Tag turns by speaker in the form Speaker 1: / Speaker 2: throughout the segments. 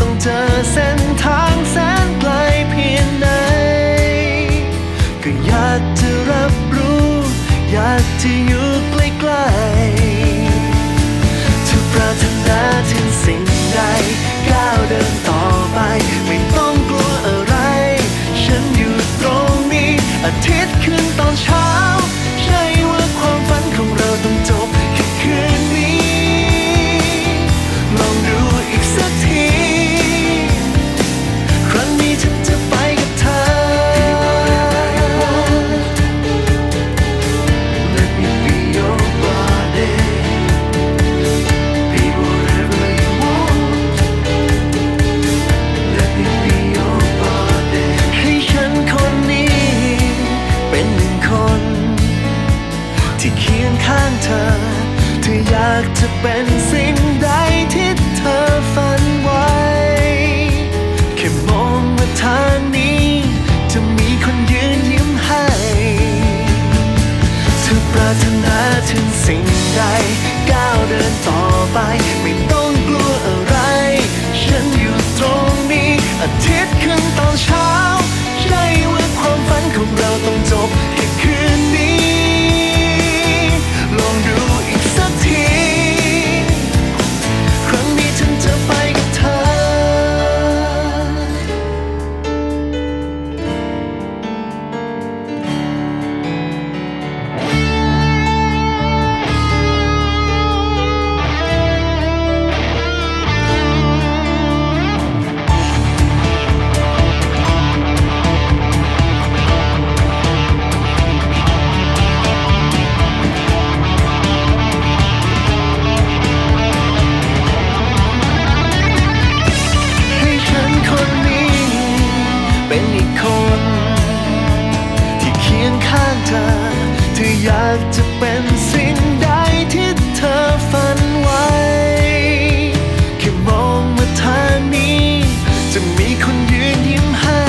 Speaker 1: ต้องเจอเส้นทางแสนไกลเพียงใด ก็อยากจะรับรู้ อยากจะอยู่ ที่เคียงข้างเธอ เธออยากจะเป็นสิ่งใดที่ เป็นอีกคน ที่เคียงข้างเธอ เธออยากจะเป็นสิ่งใดที่เธอฝันไว้ แค่มองมาทางนี้ จะมีคนยืนยิ้มให้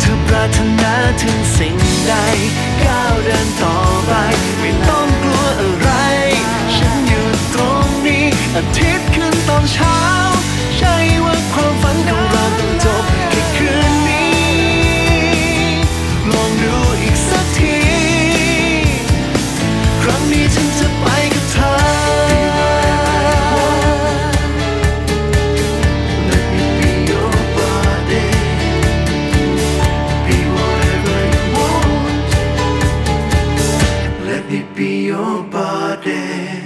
Speaker 1: เธอปรารถนาถึงสิ่งใด ก้าวเดินต่อไปไม่ต้อง be your body.